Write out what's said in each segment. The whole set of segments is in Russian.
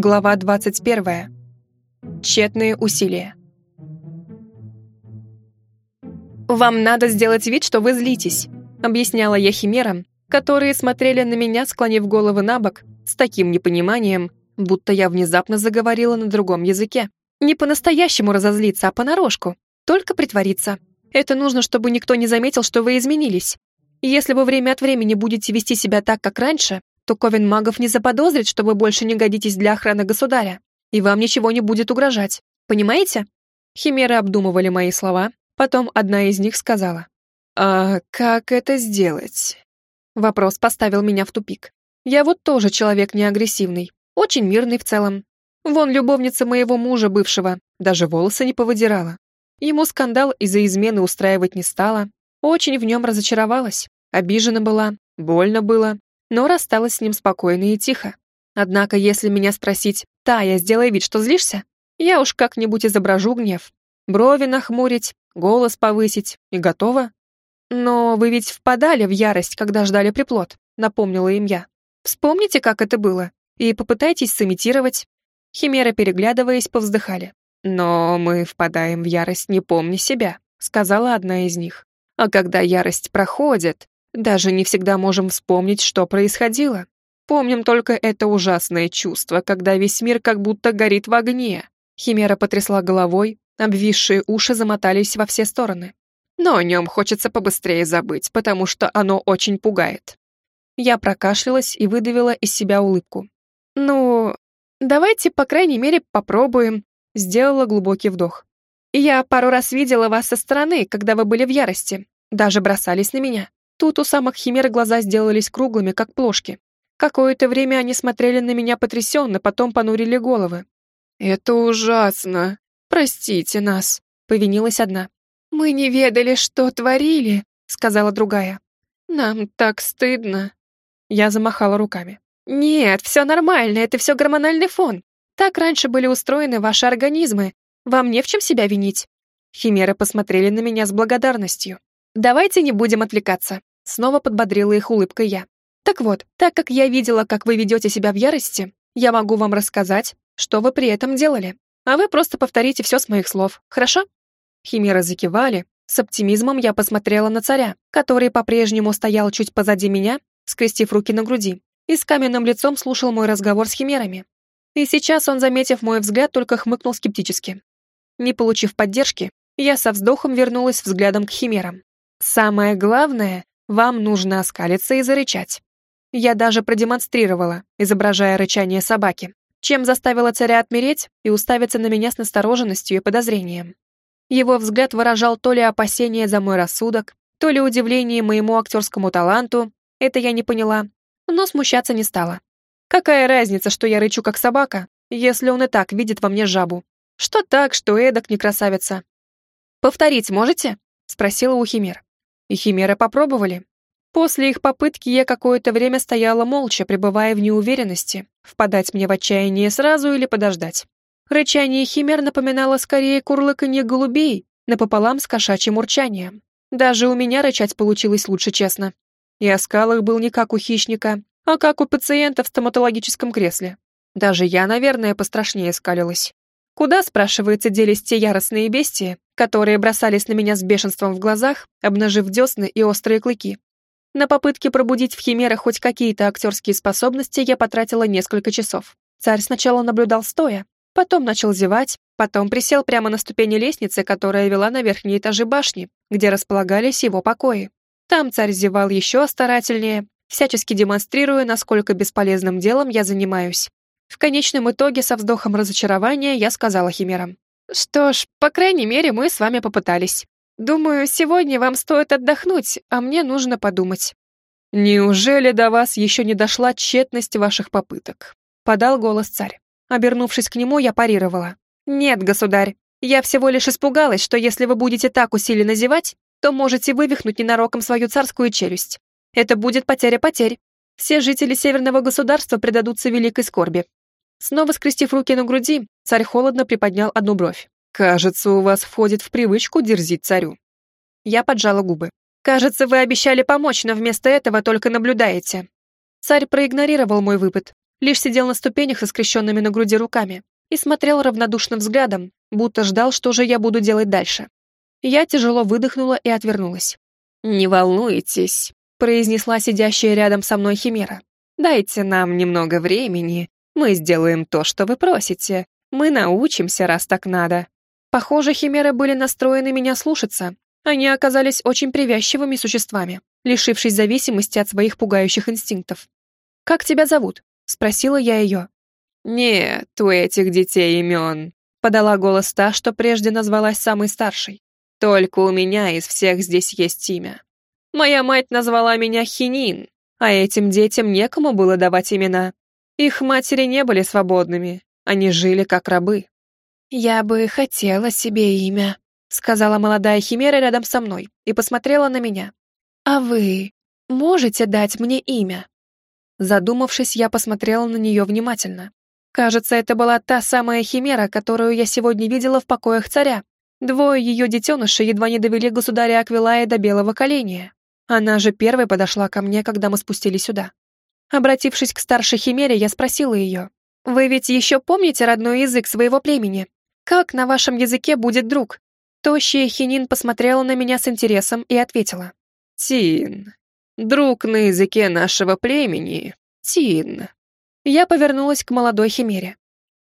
Глава 21. Тщетные усилия. «Вам надо сделать вид, что вы злитесь», — объясняла я химерам, которые смотрели на меня, склонив головы на бок, с таким непониманием, будто я внезапно заговорила на другом языке. Не по-настоящему разозлиться, а понарошку. Только притвориться. Это нужно, чтобы никто не заметил, что вы изменились. если вы время от времени будете вести себя так, как раньше, то Ковен магов не заподозрит, что вы больше не годитесь для охраны государя, и вам ничего не будет угрожать. Понимаете? Химеры обдумывали мои слова, потом одна из них сказала. «А как это сделать?» Вопрос поставил меня в тупик. Я вот тоже человек не агрессивный, очень мирный в целом. Вон любовница моего мужа бывшего, даже волосы не повыдирала. Ему скандал из-за измены устраивать не стала. Очень в нем разочаровалась, обижена была, больно было, но рассталась с ним спокойно и тихо. Однако, если меня спросить, «Тая, сделай вид, что злишься», я уж как-нибудь изображу гнев. Брови нахмурить, голос повысить и готово. Но вы ведь впадали в ярость, когда ждали приплод, напомнила им я. Вспомните, как это было, и попытайтесь сымитировать. Химеры, переглядываясь, повздыхали. «Но мы впадаем в ярость, не помня себя», — сказала одна из них. «А когда ярость проходит, даже не всегда можем вспомнить, что происходило. Помним только это ужасное чувство, когда весь мир как будто горит в огне». Химера потрясла головой, обвисшие уши замотались во все стороны. Но о нем хочется побыстрее забыть, потому что оно очень пугает. Я прокашлялась и выдавила из себя улыбку. «Ну, давайте, по крайней мере, попробуем», Сделала глубокий вдох. «Я пару раз видела вас со стороны, когда вы были в ярости. Даже бросались на меня. Тут у самых химер глаза сделались круглыми, как плошки. Какое-то время они смотрели на меня потрясенно, потом понурили головы. «Это ужасно. Простите нас», — повинилась одна. «Мы не ведали, что творили», — сказала другая. «Нам так стыдно». Я замахала руками. «Нет, все нормально, это все гормональный фон. Так раньше были устроены ваши организмы. Вам не в чем себя винить». Химеры посмотрели на меня с благодарностью. «Давайте не будем отвлекаться», — снова подбодрила их улыбкой я. «Так вот, так как я видела, как вы ведете себя в ярости, я могу вам рассказать, что вы при этом делали, а вы просто повторите все с моих слов, хорошо?» Химеры закивали. С оптимизмом я посмотрела на царя, который по-прежнему стоял чуть позади меня, скрестив руки на груди, и с каменным лицом слушал мой разговор с химерами. И сейчас он, заметив мой взгляд, только хмыкнул скептически. Не получив поддержки, я со вздохом вернулась взглядом к химерам. Самое главное, вам нужно оскалиться и зарычать. Я даже продемонстрировала, изображая рычание собаки, чем заставила царя отмереть и уставиться на меня с настороженностью и подозрением. Его взгляд выражал то ли опасение за мой рассудок, то ли удивление моему актерскому таланту, это я не поняла, но смущаться не стала. Какая разница, что я рычу как собака, если он и так видит во мне жабу? Что так, что эдак не красавица? «Повторить можете?» — спросила у химер. И химеры попробовали. После их попытки я какое-то время стояла молча, пребывая в неуверенности, впадать мне в отчаяние сразу или подождать. Рычание химер напоминало скорее курлыканье голубей, напополам с кошачьим урчанием. Даже у меня рычать получилось лучше, честно. И оскал их был не как у хищника, а как у пациента в стоматологическом кресле. Даже я, наверное, пострашнее скалилась. Куда, спрашивается, делись те яростные бестии, которые бросались на меня с бешенством в глазах, обнажив десны и острые клыки? На попытки пробудить в химерах хоть какие-то актерские способности я потратила несколько часов. Царь сначала наблюдал стоя, потом начал зевать, потом присел прямо на ступени лестницы, которая вела на верхние этажи башни, где располагались его покои. Там царь зевал еще старательнее, всячески демонстрируя, насколько бесполезным делом я занимаюсь. В конечном итоге, со вздохом разочарования, я сказала химерам. «Что ж, по крайней мере, мы с вами попытались. Думаю, сегодня вам стоит отдохнуть, а мне нужно подумать». «Неужели до вас еще не дошла тщетность ваших попыток?» — подал голос царь. Обернувшись к нему, я парировала. «Нет, государь, я всего лишь испугалась, что если вы будете так усиленно зевать, то можете вывихнуть ненароком свою царскую челюсть. Это будет потеря потерь. Все жители северного государства предадутся великой скорби. Снова скрестив руки на груди, царь холодно приподнял одну бровь. «Кажется, у вас входит в привычку дерзить царю». Я поджала губы. «Кажется, вы обещали помочь, но вместо этого только наблюдаете». Царь проигнорировал мой выпад. лишь сидел на ступенях со скрещенными на груди руками и смотрел равнодушным взглядом, будто ждал, что же я буду делать дальше. Я тяжело выдохнула и отвернулась. «Не волнуйтесь», — произнесла сидящая рядом со мной Химера. «Дайте нам немного времени, мы сделаем то, что вы просите. Мы научимся, раз так надо». Похоже, Химеры были настроены меня слушаться. Они оказались очень привязчивыми существами, лишившись зависимости от своих пугающих инстинктов. «Как тебя зовут?» — спросила я ее. «Нет, у этих детей имен», — подала голос та, что прежде назвалась самой старшей. «Только у меня из всех здесь есть имя. Моя мать назвала меня Хинин, а этим детям некому было давать имена. Их матери не были свободными, они жили как рабы». «Я бы хотела себе имя», — сказала молодая химера рядом со мной и посмотрела на меня. «А вы можете дать мне имя?» Задумавшись, я посмотрела на нее внимательно. Кажется, это была та самая химера, которую я сегодня видела в покоях царя. Двое ее детенышей едва не довели государя Аквилая до белого коленя. Она же первой подошла ко мне, когда мы спустились сюда. Обратившись к старшей химере, я спросила ее, «Вы ведь еще помните родной язык своего племени? Как на вашем языке будет друг?» Тощая хинин посмотрела на меня с интересом и ответила, «Тин, друг на языке нашего племени, Тин». Я повернулась к молодой химере.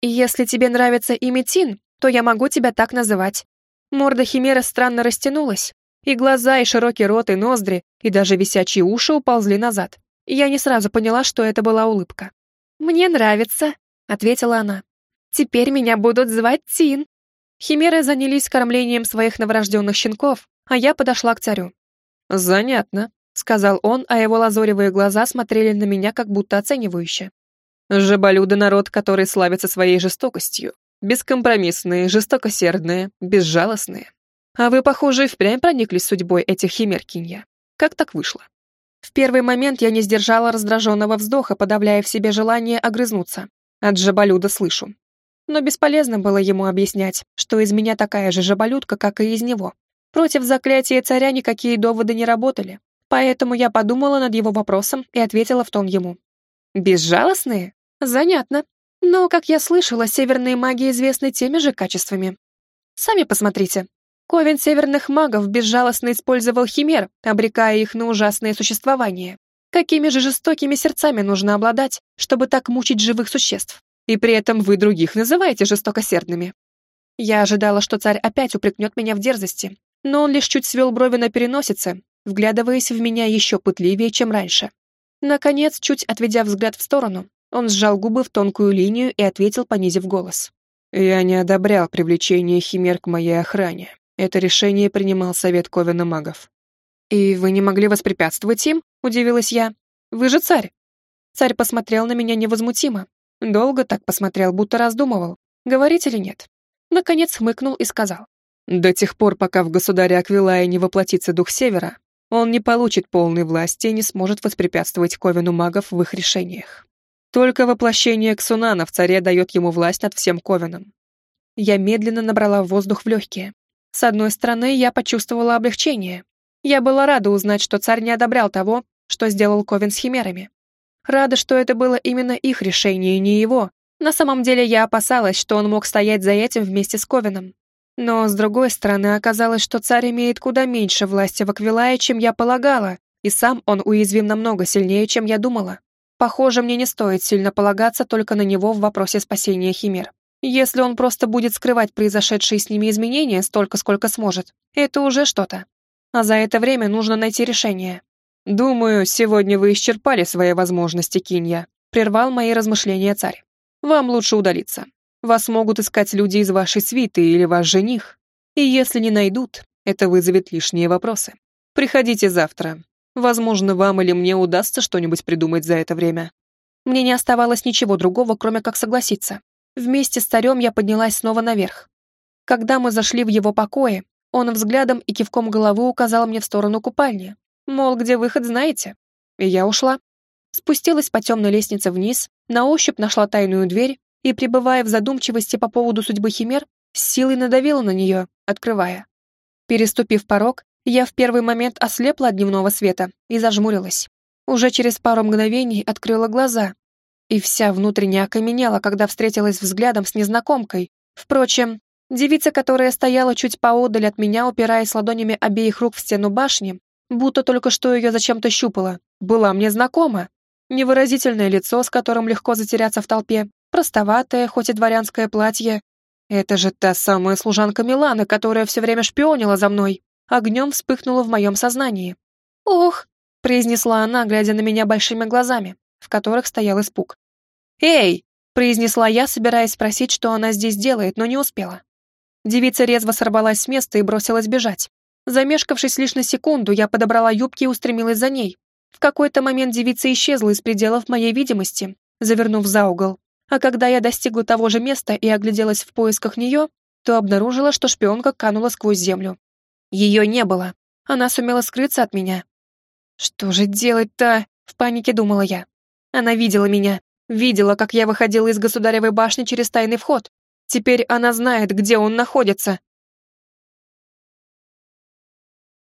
«Если тебе нравится имя Тин, то я могу тебя так называть». Морда химеры странно растянулась, и глаза, и широкий рот, и ноздри, и даже висячие уши уползли назад. Я не сразу поняла, что это была улыбка. «Мне нравится», — ответила она. «Теперь меня будут звать Тин». Химеры занялись кормлением своих новорожденных щенков, а я подошла к царю. «Занятно», — сказал он, а его лазоревые глаза смотрели на меня как будто оценивающе. Жаболюды народ, который славится своей жестокостью. Бескомпромиссные, жестокосердные, безжалостные. А вы, похоже, впрямь прониклись судьбой этих химеркинья. Как так вышло? В первый момент я не сдержала раздраженного вздоха, подавляя в себе желание огрызнуться. От жаболюда слышу. Но бесполезно было ему объяснять, что из меня такая же жаболюдка, как и из него. Против заклятия царя никакие доводы не работали. Поэтому я подумала над его вопросом и ответила в тон ему. «Безжалостные? Занятно. Но, как я слышала, северные маги известны теми же качествами. Сами посмотрите. Ковен северных магов безжалостно использовал химер, обрекая их на ужасное существование. Какими же жестокими сердцами нужно обладать, чтобы так мучить живых существ? И при этом вы других называете жестокосердными. Я ожидала, что царь опять упрекнет меня в дерзости, но он лишь чуть свел брови на переносице, вглядываясь в меня еще пытливее, чем раньше. Наконец, чуть отведя взгляд в сторону, он сжал губы в тонкую линию и ответил, понизив голос. «Я не одобрял привлечение химер к моей охране. Это решение принимал совет Ковена магов». «И вы не могли воспрепятствовать им?» — удивилась я. «Вы же царь». Царь посмотрел на меня невозмутимо. Долго так посмотрел, будто раздумывал, говорить или нет. Наконец хмыкнул и сказал. «До тех пор, пока в государе Аквилая не воплотится дух Севера, он не получит полной власти и не сможет воспрепятствовать Ковену магов в их решениях. Только воплощение Ксунана в царе дает ему власть над всем Ковеном. Я медленно набрала воздух в легкие. С одной стороны, я почувствовала облегчение. Я была рада узнать, что царь не одобрял того, что сделал Ковен с химерами. Рада, что это было именно их решение, не его. На самом деле я опасалась, что он мог стоять за этим вместе с Ковеном. Но, с другой стороны, оказалось, что царь имеет куда меньше власти в Аквилае, чем я полагала, и сам он уязвим намного сильнее, чем я думала. Похоже, мне не стоит сильно полагаться только на него в вопросе спасения Химер. Если он просто будет скрывать произошедшие с ними изменения столько, сколько сможет, это уже что-то. А за это время нужно найти решение. «Думаю, сегодня вы исчерпали свои возможности, Кинья», прервал мои размышления царь. «Вам лучше удалиться. Вас могут искать люди из вашей свиты или ваш жених. И если не найдут, это вызовет лишние вопросы. Приходите завтра. Возможно, вам или мне удастся что-нибудь придумать за это время. Мне не оставалось ничего другого, кроме как согласиться. Вместе с царем я поднялась снова наверх. Когда мы зашли в его покои, он взглядом и кивком головы указал мне в сторону купальни. Мол, где выход, знаете? И я ушла. Спустилась по темной лестнице вниз, на ощупь нашла тайную дверь и, пребывая в задумчивости по поводу судьбы химер, с силой надавила на нее, открывая. Переступив порог, я в первый момент ослепла от дневного света и зажмурилась. Уже через пару мгновений открыла глаза. И вся внутренне окаменела, когда встретилась взглядом с незнакомкой. Впрочем, девица, которая стояла чуть поодаль от меня, упираясь ладонями обеих рук в стену башни, будто только что ее зачем-то щупала, была мне знакома. Невыразительное лицо, с которым легко затеряться в толпе, простоватое, хоть и дворянское платье. Это же та самая служанка Милана, которая все время шпионила за мной. Огнем вспыхнула в моем сознании. «Ох!» — произнесла она, глядя на меня большими глазами, в которых стоял испуг. «Эй!» — произнесла я, собираясь спросить, что она здесь делает, но не успела. Девица резво сорвалась с места и бросилась бежать. Замешкавшись лишь на секунду, я подобрала юбки и устремилась за ней. В какой-то момент девица исчезла из пределов моей видимости, завернув за угол. А когда я достигла того же места и огляделась в поисках нее, то обнаружила, что шпионка канула сквозь землю. Ее не было. Она сумела скрыться от меня. «Что же делать-то?» — в панике думала я. Она видела меня. Видела, как я выходила из государевой башни через тайный вход. Теперь она знает, где он находится.